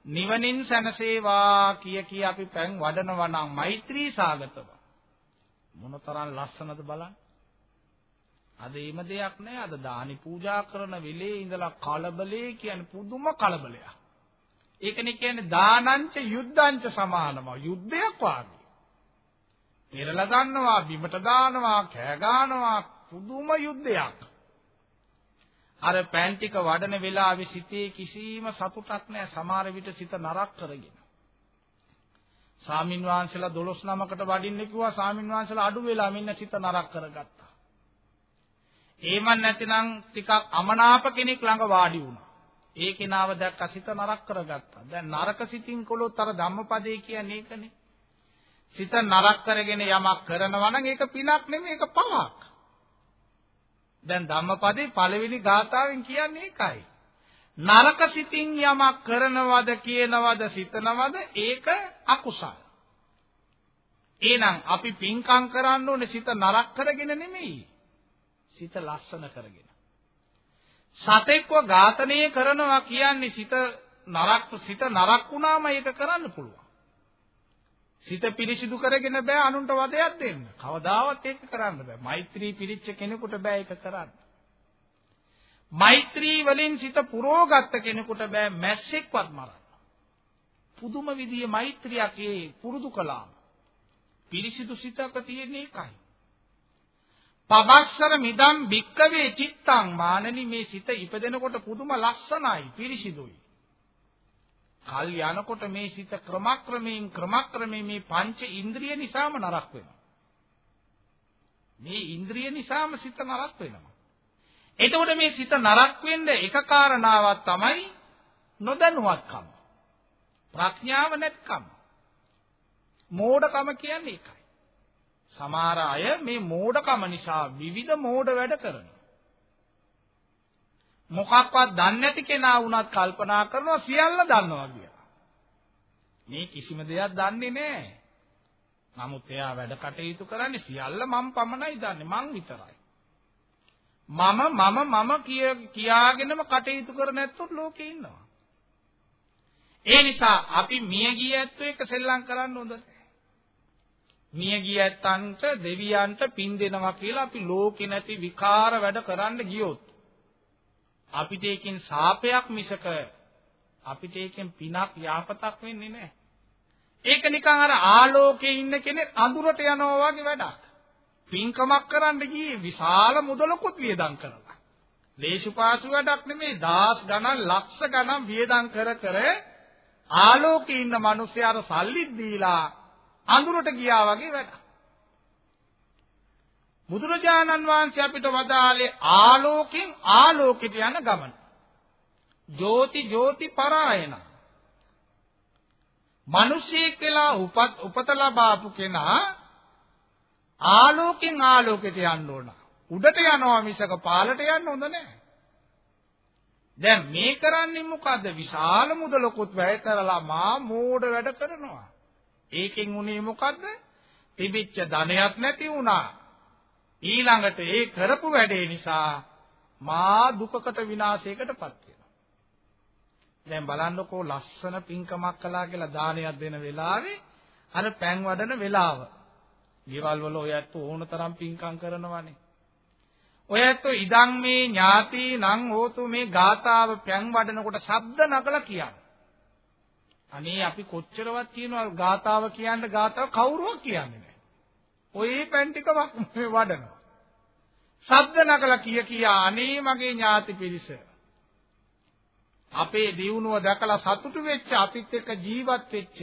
නිවනින් සැනසේවා කිය කී අපි පැන් වඩනවා නම් මෛත්‍රී සාගතව. මොනතරම් ලස්සනද බලන්න. අද එහෙම දෙයක් නෑ. අද දානි පූජා කරන වෙලේ ඉඳලා කලබලේ කියන්නේ පුදුම කලබලයක්. ඒකනේ කියන්නේ දානංච යුද්ධංච සමානම. යුද්ධයක් වාගේ. පෙරලා ගන්නවා බිමට දානවා කෑ ගන්නවා. පුදුම යුද්ධයක්. අර පෑන් ටික වඩන වෙලාවේ සිතේ කිසිම සතුටක් නැහැ සමහර විට සිත නරක කරගෙන. සාමින් වහන්සේලා 12 නමකට වඩින්න කිව්වා සාමින් වහන්සේලා අඩු වෙලා මෙන්න සිත නරක කරගත්තා. ඒමන් නැතිනම් ටිකක් අමනාප කෙනෙක් ළඟ වාඩි වුණා. ඒ කෙනාව දැක්ක සිත නරක කරගත්තා. දැන් නරක සිතින් කොලොත් අර ධම්මපදේ කියන්නේ ඒකනේ. සිත නරක කරගෙන යමක් කරනවා නම් ඒක පිනක් නෙමෙයි ඒක පවක්. දැන් ධම්මපදේ පළවෙනි ගාථාවෙන් කියන්නේ ඒකයි. නරක සිතින් යමක් කරනවද කියනවද සිතනවද ඒක අකුසල. එහෙනම් අපි පින්කම් කරන්න ඕනේ සිත නරක කරගෙන නෙමෙයි. සිත ලස්සන කරගෙන. සතෙක්ව ඝාතනය කරනවා කියන්නේ සිත නරක සිත නරක වුණාම ඒක කරන්න පුළුවන්. සිත පිරිසිදු කරගෙන බෑ අනුන්ට වදයක් දෙන්න. කවදාවත් ඒක කරන්න බෑ. මෛත්‍රී පිරිච්ච කෙනෙකුට බෑ ඒක කරන්න. මෛත්‍රී වලින් සිත පුරෝගත්ත කෙනෙකුට බෑ මැස්සෙක්වත් මරන්න. පුදුම විදිහේ මෛත්‍රියක් ඒ පුරුදු කළාම පිරිසිදු සිතක තියෙන එකයි. පබස්සර මිදම් භික්කවේ චිත්තං මානනි මේ සිත ඉපදෙනකොට පුදුම ලස්සනයි පිරිසිදුයි. කල් යනකොට මේ සිත ක්‍රමක්‍රමයෙන් ක්‍රමක්‍රමයෙන් මේ පංච ඉන්ද්‍රිය නිසාම නරක වෙනවා. මේ ඉන්ද්‍රිය නිසාම සිත නරක වෙනවා. එතකොට මේ සිත නරක වෙන්න එක කාරණාවක් තමයි නොදැනුවත්කම. ප්‍රඥාව නැත්කම. මෝඩකම කියන්නේ ඒකයි. සමහර අය මේ මෝඩකම නිසා විවිධ මෝඩ වැඩ කරනවා. මොකක්වත් දන්නේ නැති කෙනා වුණත් කල්පනා කරනවා සියල්ල දන්නවා කියලා. මේ කිසිම දෙයක් දන්නේ නැහැ. නමුත් එයා වැඩ කටයුතු කරන්නේ සියල්ල මම පමණයි දන්නේ මං විතරයි. මම මම මම කිය කියාගෙනම කටයුතු කර නැත්තොත් ලෝකේ ඉන්නවා. ඒ නිසා අපි මිය ගිය ඇත්තෝ එක සෙල්ලම් කරන්න හොඳ මිය ගිය ඇත්තන්ට දෙවියන්ට පින් දෙනවා කියලා අපි ලෝකේ නැති විකාර වැඩ කරන්න ගියොත් අපිට ඒකෙන් සාපයක් මිසක අපිට ඒකෙන් පිනක් යාපතක් වෙන්නේ නැහැ. ඒක නිකන් අර ආලෝකයේ ඉන්න කෙනෙක් අඳුරට යනවා වගේ වැඩක්. පින්කමක් කරන්න ගියේ විශාල මුදලකුත් වියදම් කරලා. ලේසුපාසු වැඩක් නෙමෙයි දාස් ගණන් ලක්ෂ ගණන් වියදම් කර කර ආලෝකේ ඉන්න මිනිස්යාට සල්ලිත් දීලා අඳුරට ගියා වගේ වැඩක්. බුදුරජාණන් වහන්සේ අපිට වදාළේ ආලෝකෙන් ආලෝකයට යන ගමන. ජෝති ජෝති පරායන. මිනිසෙක් වෙලා උපත් උපත ලබාපු කෙනා ආලෝකෙන් ආලෝකයට යන්න ඕන. උඩට යනවා මිසක පාලට යන්න හොඳ නැහැ. දැන් මේ කරන්නේ මොකද්ද? විශාල මුදලකුත් වැය කරලා මා මෝඩ වැඩ කරනවා. ඒකෙන් උනේ මොකද්ද? තිබිච්ච ධනයක් නැති වුණා. ඊළඟට ඒ කරපු වැඩේ නිසා මා දුකකට විනාශයකටපත් වෙනවා. දැන් බලන්නකෝ ලස්සන පින්කමක් කළා කියලා දානයක් දෙන වෙලාවේ අර පෑන් වඩන වෙලාව ගෙවල් වල ඔය ඇත්තෝ ඕන තරම් පින්කම් කරනවානේ. ඔය ඇත්තෝ ඉදන් මේ ඥාති නං හෝතු මේ ගාතාව පැන් වඩනකොට ශබ්ද නගලා කියන්නේ. අනේ අපි කොච්චරවත් කියනවා ගාතාව කියන්න ගාතාව කවුරුවක් කියන්නේ නැහැ. ඔය පැන් ටික වඩනවා. ශබ්ද නගලා කිය කියා අනේ මගේ ඥාති පිරිස. අපේ දියුණුව දැකලා සතුටු වෙච්ච අපිත් එක්ක ජීවත් වෙච්ච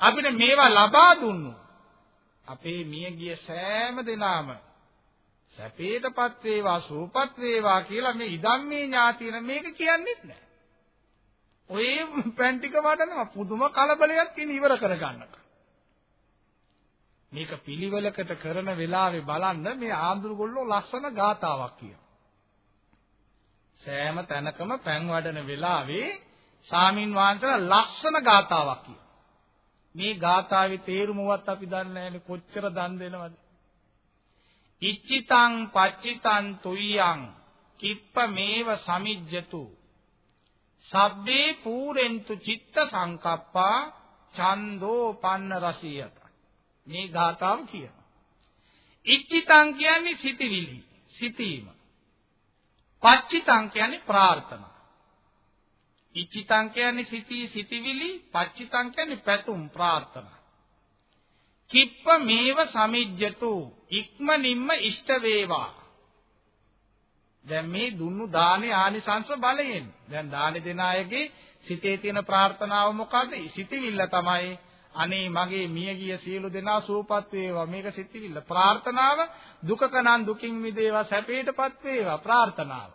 අපිට මේවා ලබා දුන්නු අපේ මියගිය සෑම දෙනාම සැපේටපත් වේවා සූපත් වේවා කියලා මේ ඉදම්මේ ඥාතින මේක කියන්නේත් නැහැ. ඔය පැන් ටික වඩනවා පුදුම කලබලයක් ඉන් ඉවර කරගන්නක. මේක පිළිවෙලකට කරන වෙලාවේ බලන්න මේ ආඳුරුගොල්ලෝ ලස්සන ගාතාවක් කියනවා. සෑම තැනකම පැන් වඩන වෙලාවේ සාමින් වහන්සේලා ලස්සන ගාතාවක් කියනවා. මේ ගාතාවේ තේරුමවත් අපි දන්නේ නැහැනේ කොච්චර දන් දෙනවද? ඉච්චිතං පච්චිතං තුයං කිප්ප මේව සමිජ්ජතු. සබ්බේ පූරෙන්තු චිත්ත සංකප්පා ඡන්தோ පන්න රසියත. මේ ගාතාව කියනවා. ඉච්චිතං කියන්නේ සිටිවිලි සිටීම පච්චිතං කියන්නේ ප්‍රාර්ථනා. ඉච්චිතං කියන්නේ සිටී සිටිවිලි පච්චිතං කියන්නේ පැතුම් ප්‍රාර්ථනා කිප්ප මේව සමිජ්ජතු ඉක්මනින්ම ඉෂ්ට වේවා දැන් මේ දුන්නු දානේ ආනිසංස බලයෙන් දැන් දානේ දෙන අයගේ සිතේ තියෙන ප්‍රාර්ථනාව මොකද්ද? සිතවිල්ල තමයි අනේ මගේ මියගිය සියලු දෙනා සුවපත් වේවා මේක සිතවිල්ල. ප්‍රාර්ථනාව දුකක නම් දුකින් මිදේවා සැපයටපත් වේවා ප්‍රාර්ථනාව.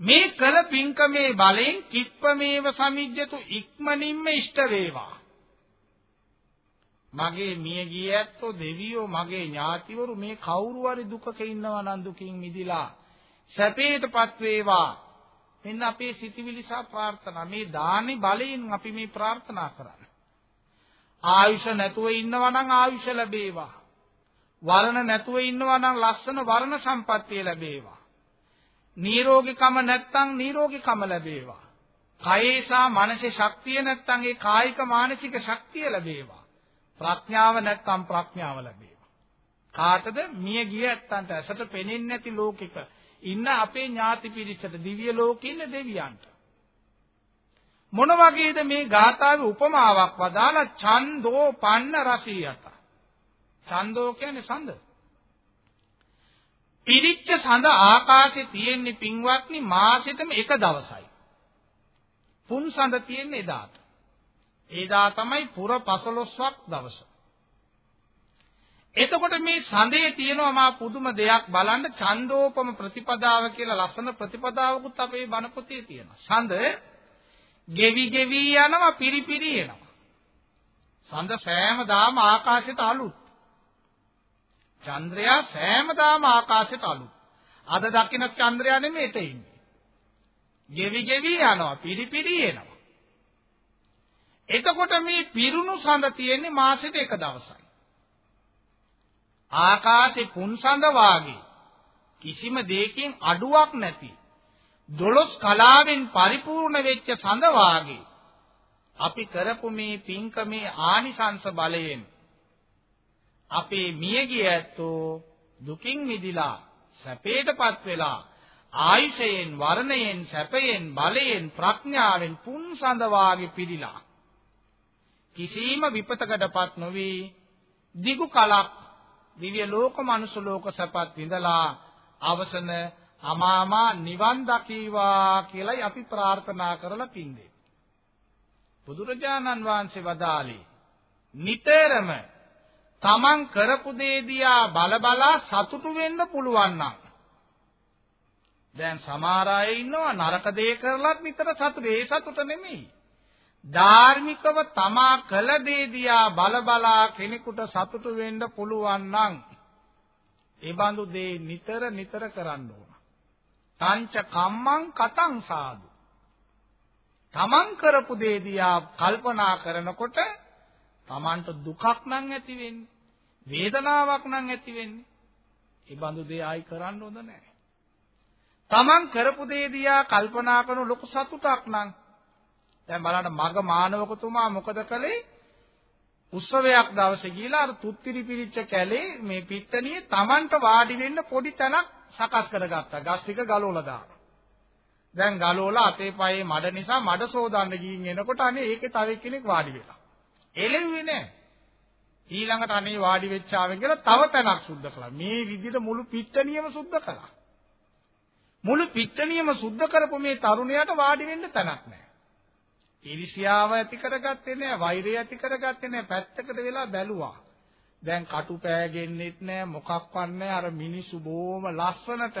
මේ කල පින්කමේ බලෙන් කිප්පමේව සමිජ්ජතු ඉක්මනින්ම ඉෂ්ට වේවා. මගේ මියගිය ඇත්තෝ දෙවියෝ මගේ ඥාතිවරු මේ කවුරු හරි දුකක ඉන්නවා නම් දුකින් මිදිලා සැපයටපත් වේවා. මෙන්න අපේ සිතිවිලි සහ ප්‍රාර්ථනා මේ දානි බලයෙන් අපි මේ ප්‍රාර්ථනා කරන්නේ. ආයුෂ නැතුව ඉන්නවා නම් ආයුෂ ලැබේවා. වර්ණ නැතුව ඉන්නවා නම් ලස්සන වර්ණ සම්පත්තිය ලැබේවා. නිරෝගීකම නැත්නම් නිරෝගීකම ලැබේවා. කයේ සහ මනසේ ශක්තිය නැත්නම් ඒ කායික මානසික ශක්තිය ලැබේවා. ප්‍රඥාව නැත්නම් ප්‍රඥාව ලැබේවා. කාටද මිය ගිය ඇත්තන්ට ඇසට පෙනෙන්නේ නැති ලෝකෙක ඉන්න අපේ ඥාති පිරිසට දිව්‍ය ලෝකේ ඉන්න දෙවියන්ට මොන වගේද මේ ගාථාවේ උපමාවක් වදාලා ඡන්தோ පන්න රසීයත ඡන්தோ කියන්නේ සඳ පිරිච්ච සඳ ආකාශේ තියෙන්නේ පින්වත්නි මාසෙටම එක දවසයි පුන් සඳ තියෙන්නේ එදාට එදා තමයි පුර 15ක් දවස එතකොට මේ සඳේ තියෙනවා මා පුදුම දෙයක් බලන්න ඡන්දෝපම ප්‍රතිපදාව කියලා ලස්සන ප්‍රතිපදාවකුත් අපේ බණ පොතේ තියෙනවා. සඳ ගෙවි ගෙවි යනවා පිරිපිරි එනවා. සඳ සෑමදාම ආකාශයට අලුත්. චන්ද්‍රයා සෑමදාම ආකාශයට අලුත්. අද දකින්න චන්ද්‍රයා නෙමෙයි එතේ ඉන්නේ. ගෙවි ගෙවි යනවා පිරිපිරි එනවා. එතකොට මේ පිරුණු සඳ තියෙන්නේ මාසෙට එක දවසයි. ආකාශේ පුන්සඳ වාගේ කිසිම දෙයකින් අඩුවක් නැති දොළොස් කලාවෙන් පරිපූර්ණ වෙච්ච සඳ වාගේ අපි කරපු මේ පින්කමේ ආනිසංස බලයෙන් අපේ මියගිය ඇත්තෝ දුකින් මිදිලා සැපයටපත් වෙලා ආයුෂයෙන් වර්ණයෙන් සැපයෙන් බලයෙන් ප්‍රඥාවෙන් පුන්සඳ වාගේ පිළිලා කිසිම විපතකටපත් නොවි දිගු කලක් දිව්‍ය ලෝක මනුෂ්‍ය ලෝක සැපත් විඳලා අවසන අමාමා නිවන් දකීවා කියලයි අපි ප්‍රාර්ථනා කරලා පින්දේ. බුදුරජාණන් වහන්සේ වදාළේ නිතරම තමන් කරපු දේ දිහා බල බලා සතුටු වෙන්න පුළුවන් නම් දැන් සමහර අය ඉන්නවා නරක දේ කරලත් නිතර සතුටු ඒ සතුට නෙමෙයි ධාර්මිකව තමා කළ දේ දිහා බල බලා කෙනෙකුට සතුටු වෙන්න පුළුවන් නම් ඒ බඳු දේ නිතර නිතර කරන්න ඕන. තංච කම්මං කතං සාදු. තමන් කරපු දේ දිහා කල්පනා කරනකොට තමන්ට දුකක් නම් ඇති වෙන්නේ. වේදනාවක් නම් ඇති වෙන්නේ. ඒ බඳු දේ ආයි කරන්න හොඳ නැහැ. තමන් කරපු දේ දිහා කල්පනා කරන ලොකු සතුටක් නම් දැන් බලන්න මග මානවකතුමා මොකද කළේ? උත්සවයක් දවසේ ගිහිලා අර තුත්තිරි පිරිච්ච කැලේ මේ පිට්ටනියේ Tamanට වාඩි වෙන්න පොඩි තැනක් සකස් කරගත්තා. ගස් ටික ගලවලා දානවා. දැන් ගලවලා අතේ පයේ මඩ නිසා මඩ සෝදන්න ගිහින් එනකොට අනේ ඒකේ තව කෙනෙක් වාඩි වෙලා. එළෙව්වේ නෑ. ඊළඟට අනේ වාඩි වෙච්ච ආවෙන් කියලා තව තැනක් සුද්ධ කළා. මේ විදිහට මුළු පිට්ටනියම සුද්ධ කළා. මුළු පිට්ටනියම සුද්ධ කරපු මේ තරුණයාට වාඩි වෙන්න තැනක් නෑ. ඊර්ෂ්‍යාව ඇති කරගත්තේ නැහැ, වෛරය ඇති කරගත්තේ නැහැ, පැත්තකට වෙලා බැලුවා. දැන් කටු පෑගෙන්නෙත් නැහැ, මොකක්වත් නැහැ. අර මිනිස්සු බොහොම ලස්සනට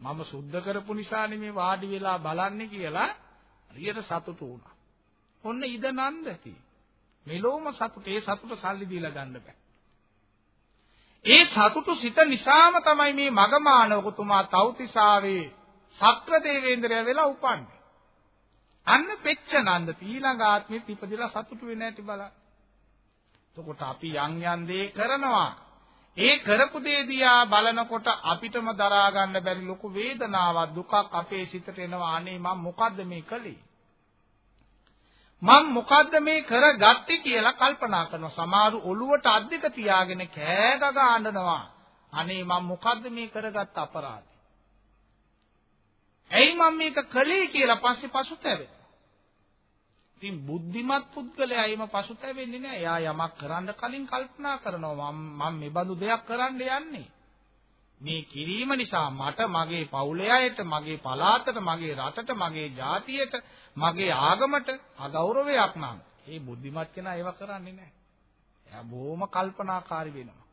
මම සුද්ධ කරපු නිසානේ මේ වාඩි වෙලා බලන්නේ කියලා හරියට සතුටු වුණා. ඔන්න ඉද නන්දති. මෙලොවම සතුට ඒ සතුට සල්ලි දීලා ගන්න බෑ. ඒ සතුටු සිත නිසාම තමයි මේ මගමානවකතුමා තවතිසාවේ සක්‍ර දේවේන්ද්‍රය වෙලා උපන්නේ. අන්න පෙච්ච නන්ද ඊළඟ ආත්මෙත් ඉපදිලා සතුටු වෙන්නේ නැති බලන්න. එතකොට අපි යම් යම් දේ කරනවා. ඒ කරපු දේ දිහා බලනකොට අපිටම දරා ගන්න බැරි ලොකු වේදනාවක් දුකක් අපේ සිතට එනවා. අනේ මම මොකද්ද මේ කළේ? මම මොකද්ද මේ කරගත්තේ කියලා කල්පනා කරනවා. සමහරු ඔළුවට අත් දෙක තියාගෙන කෑ ගගා අඬනවා. අනේ මම මොකද්ද මේ කරගත්ත අපරාධය? ඇයි මම මේක කළේ කියලා පස්සේ පසුතැවෙනවා. ඉතින් බුද්ධිමත් පුද්ගලයා එයිම පසුතැවෙන්නේ නැහැ. එයා යමක් කරන්න කලින් කල්පනා කරනවා මම මම මේ බඳු දෙයක් කරන්න යන්නේ. මේ කිරීම නිසා මට මගේ පවුලේ අයට, මගේ පළාතට, මගේ රටට, මගේ ජාතියට, මගේ ආගමට අගෞරවයක් නම් ඒ බුද්ධිමත් කෙනා ඒව කරන්නේ නැහැ. එයා බොහොම කල්පනාකාරී වෙනවා.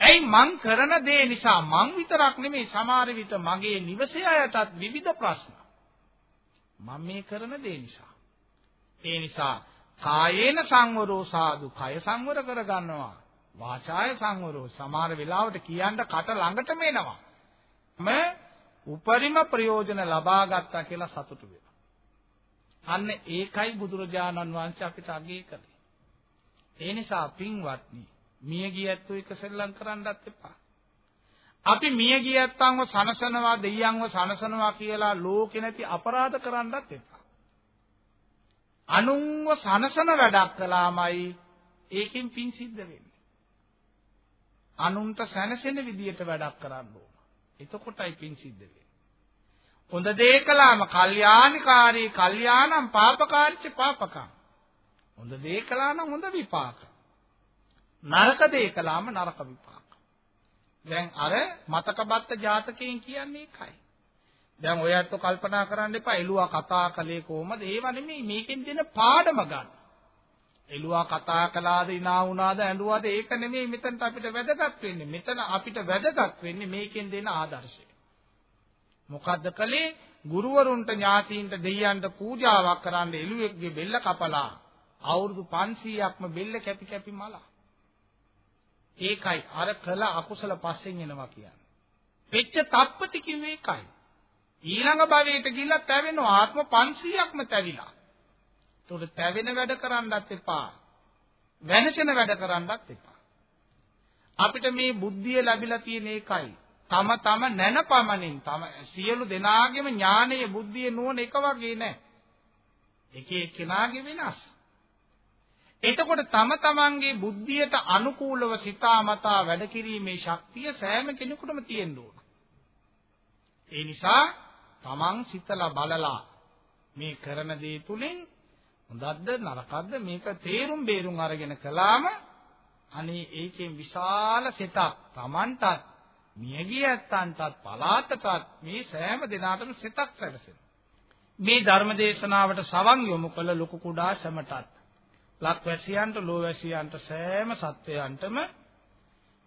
ඇයි මං කරන දේ නිසා මං විතරක් නෙමෙයි සමහර විට මගේ නිවසේ අයටත් විවිධ ප්‍රශ්න. මම මේ කරන දේ නිසා. ඒ නිසා කායේන සංවරෝ සාදු කය සංවර කරගන්නවා. වාචාය සංවරෝ සමහර වෙලාවට කියන්න කට ළඟටම එනවා. ම උපරිම ප්‍රයෝජන ලබා ගත්තා කියලා සතුටු වෙනවා. අන්න ඒකයි බුදුරජාණන් වහන්සේ අපිට අගය කළේ. ඒ නිසා පින්වත්නි මිය ගියැත්තෝ එක සෙල්ලම් කරන්නත් එපා. අපි මිය ගියැත්තන්ව සනසනවා දෙයියන්ව සනසනවා කියලා ලෝකෙ නැති අපරාධ කරන්නත් එපා. අනුන්ව සනසන වැඩක් කළාමයි ඒකෙන් පින් සිද්ධ වෙන්නේ. අනුන්ට සැනසෙන විදියට වැඩක් කරන්න ඕන. එතකොටයි පින් සිද්ධ වෙන්නේ. හොඳ දේ කළාම කල්යාණිකාරී කල්යාණම් පාපකාරීච පාපකම්. හොඳ දේ කළා නම් හොඳ විපාක. නරක දේ කළාම නරක විපාක. දැන් අර මතකබත්ත ජාතකයෙන් කියන්නේ ඒකයි. දැන් ඔයත් කල්පනා කරන්න එපා එළුවා කතා කළේ කොහමද? ඒව නෙමෙයි මේකෙන් දෙන පාඩම ගන්න. එළුවා කතා කළාද ඉනා වුණාද ඇඬුවාද ඒක නෙමෙයි මෙතනට අපිට වැදගත් වෙන්නේ. මෙතන අපිට වැදගත් වෙන්නේ මේකෙන් දෙන ආදර්ශය. මොකද්ද කලේ? ගුරුවරුන්ට ඥාතීන්ට දෙයියන්ට පූජාවක් කරන්න එළුවෙක්ගේ බෙල්ල කපලා අවුරුදු 500ක්ම බෙල්ල කැපි කැපි මලා. ඒකයි අර කළ අකුසල පස්සෙන් එනවා කියන්නේ. වෙච්ච තප්පති කිව්වේ ඒකයි. ඊළඟ භවයට ගිහිල්ලා තැවෙනවා ආත්ම 500ක්ම තැවිලා. ඒකට තැවෙන වැඩ කරන්නත් එපා. වෙනසෙන වැඩ කරන්නත් එපා. අපිට මේ බුද්ධිය ලැබිලා තියෙන එකයි. තම තම නැනපමණින් තම සියලු දෙනාගේම ඥානය බුද්ධිය නුවණ එක වගේ නෑ. එක එක්කෙනාගේ වෙනස්. එතකොට තම තමන්ගේ බුද්ධියට අනුකූලව සිතාමතා වැඩ කිරීමේ ශක්තිය සෑම කෙනෙකුටම තියෙන්න ඕන. ඒ නිසා තමන් සිතලා බලලා මේ කරන දේ තුලින් හොඳක්ද නරකක්ද මේක තේරුම් බේරුම් අරගෙන කළාම අනේ ඒකෙන් විශාල සිතක් Tamanටත් මියගිය ඇත්තන්ටත් පලාතටත් මේ සෑම දිනාටම සිතක් සැලසෙනවා. මේ ධර්ම දේශනාවට සවන් යොමු කළ ලොකු කුඩා සැමටත් ලක්වැසියන්ට ලෝවැසියන්ට සෑම සත්වයන්ටම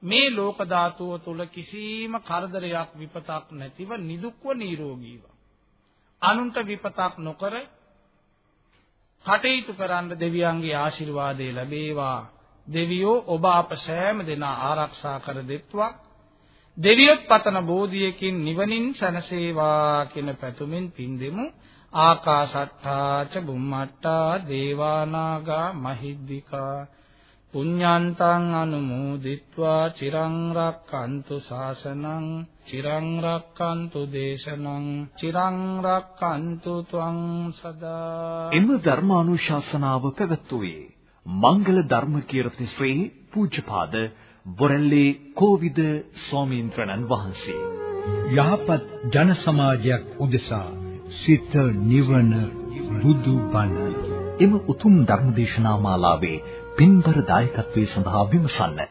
මේ ලෝක ධාතුව තුල කිසිම කරදරයක් විපතක් නැතිව නිදුක්ව නිරෝගීව අනුන්ට විපතක් නොකර කටයුතු කරන්න දෙවියන්ගේ ආශිර්වාදය ලැබේවා. දෙවියෝ ඔබ අප සෑම දෙනා ආරක්ෂා කර දෙත්වා. දෙවියොත් පතන බෝධියකින් නිවනින් සැනසේවා කියන පැතුමින් පින් දෙමු. ආකාශට්ටා ච බුම්මට්ටා දේවානාගා මහිද්దికා පුඤ්ඤාන්තං අනුමෝදිත්වා චිරං රක්칸තු ශාසනං චිරං රක්칸තු දේශනං චිරං රක්칸තු ත්වං සදා එම ධර්මානුශාසනාව පැවැත්වුවේ මංගල ධර්ම කීර්ති ශ්‍රී පූජ්‍යපාද බොරැල්ලේ කෝවිද ස්වාමීන් වහන්සේ. යහපත් ජන සමාජයක් උදෙසා සිත නිවන බුදු බණ. එම උතුම් ධර්මදේශනා මාලාවේ පින්බර දායකත්වයේ සඳහා විමසන්න